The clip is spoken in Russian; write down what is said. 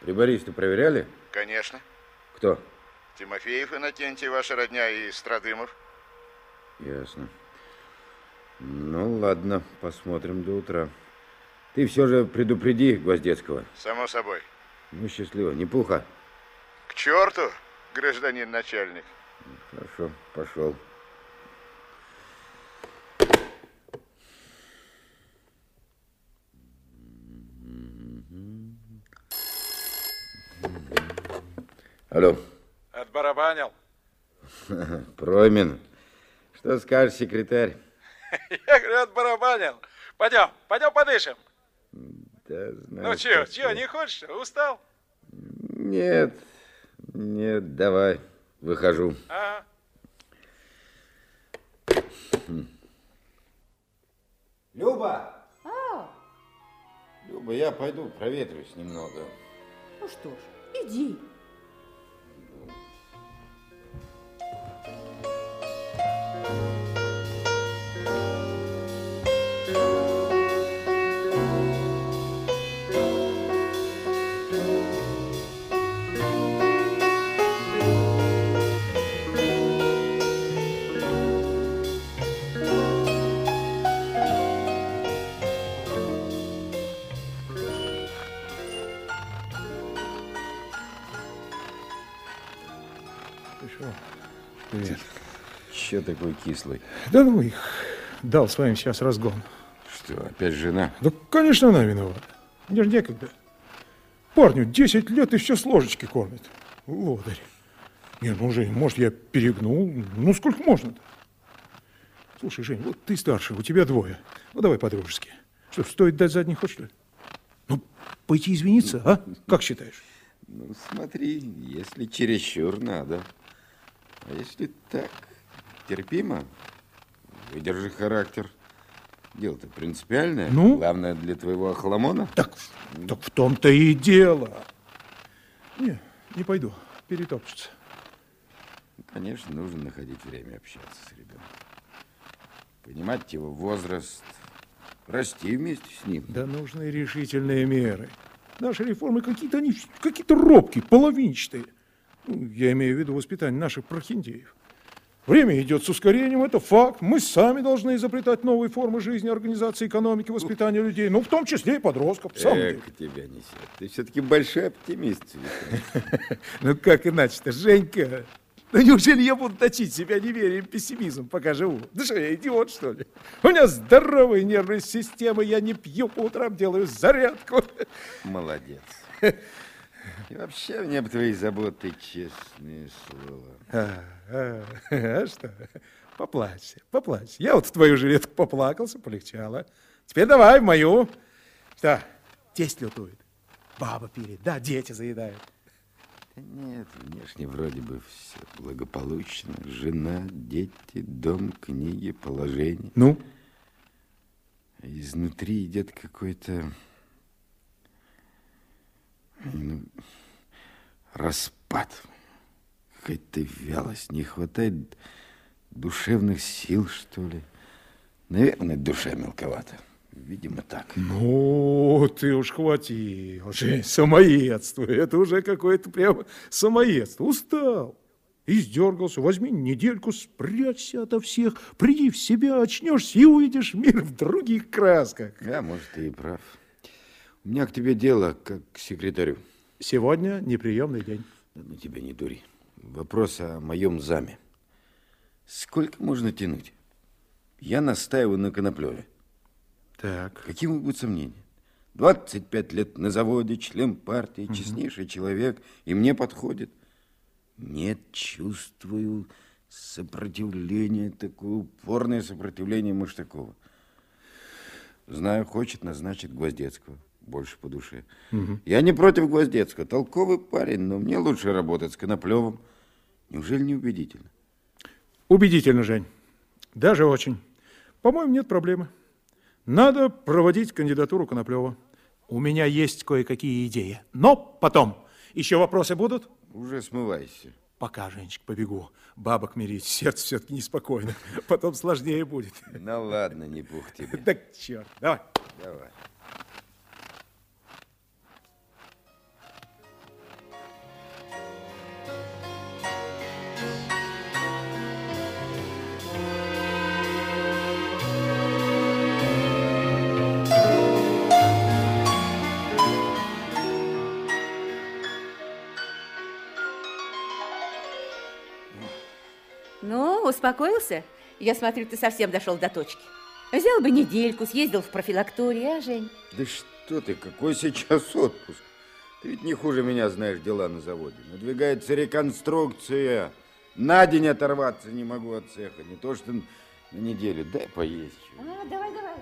Прибориста проверяли? Конечно. Кто? Тимофеев Иннокентий, ваша родня, и Страдымов. Ясно. Ну, ладно, посмотрим до утра. Ты все же предупреди Гвоздецкого. Само собой. Ну, счастливо. Не пуха. К черту, гражданин начальник. Хорошо, пошел. Алло. Отбарабанил. Промин. Что скажешь, секретарь? Я говорю, отбарабанил. Пойдем, пойдем подышим. Да, знаю, Ну чего, чего, не хочешь? Устал? Нет, нет, давай, выхожу. Ага. Люба! Люба, я пойду проветрюсь немного. Ну что ж, иди. Привет. Че такой кислый? Да ну их. Дал с вами сейчас разгон. Что, опять жена? Да, конечно, она виновата. Мне же некогда. Парню 10 лет и все с ложечки кормит. Лодырь. Не, ну, Жень, может, я перегнул? Ну, сколько можно-то? Слушай, Жень, вот ты старший, у тебя двое. Ну, давай по-дружески. Что, стоит дать задний ход, что ли? Ну, пойти извиниться, а? Как считаешь? Ну, смотри, если чересчур надо. А если так, терпимо, выдержи характер. Дело-то принципиальное. Ну? Главное для твоего охламона. Так, так в том-то и дело. Не, не пойду. Перетопчется. Конечно, нужно находить время общаться с ребенком. Понимать его возраст, расти вместе с ним. Да нужны решительные меры. Наши реформы какие-то они какие-то робкие, половинчатые. Ну, я имею в виду воспитание наших прохиндеев. Время идет с ускорением, это факт. Мы сами должны изобретать новые формы жизни, организации экономики, воспитания людей, ну, в том числе и подростков. деле. Эк, тебя несет. Ты все-таки большой оптимист. Ну, как иначе-то, Женька? Ну, неужели я буду точить себя неверием, пессимизмом, пока живу? Да что, я идиот, что ли? У меня здоровая нервная система, я не пью по утрам, делаю зарядку. Молодец. И вообще мне бы твои заботы, честное слово. А, а, а что? Поплачься, поплачься. Я вот в твою жилетку поплакался, полегчало. Теперь давай в мою. Что, тесть лютует? Баба пилит, да, дети заедают. Да Нет, внешне вроде бы все благополучно. Жена, дети, дом, книги, положение. Ну? А изнутри идет какой-то ну, распад. Какая-то вялость. Не хватает душевных сил, что ли. Наверное, душа мелковата. Видимо, так. Ну, ты уж хватил. Жень, самоедство. Это уже какое-то прямо самоедство. Устал. Издергался. Возьми недельку, спрячься ото всех. Приди в себя, очнешься и увидишь мир в других красках. Да, может, ты и прав. У меня к тебе дело, как к секретарю. Сегодня неприемный день. Да ну тебя не дури. Вопрос о моем заме. Сколько можно тянуть? Я настаиваю на Коноплеве. Так. Какие могут сомнения? 25 лет на заводе, член партии, честнейший человек, и мне подходит. Нет, чувствую сопротивление, такое упорное сопротивление Маштакова. Знаю, хочет назначить Гвоздецкого. Больше по душе. Я не против Гвоздецкого. Толковый парень, но мне лучше работать с Коноплевым. Неужели не убедительно? Убедительно, Жень. Даже очень. По-моему, нет проблемы. Надо проводить кандидатуру Коноплева. У меня есть кое-какие идеи. Но потом. Еще вопросы будут? Уже смывайся. Пока, Женечка, побегу. Бабок мирить, сердце все-таки неспокойно. Потом сложнее будет. Ну ладно, не пух тебе. Так, черт, давай. Давай. Успокоился? Я смотрю, ты совсем дошел до точки. Взял бы недельку, съездил в профилакторию, а, Жень? Да что ты, какой сейчас отпуск? Ты ведь не хуже меня знаешь дела на заводе. Надвигается реконструкция. На день оторваться не могу от цеха. Не то что на неделю. Дай поесть. А, давай, давай.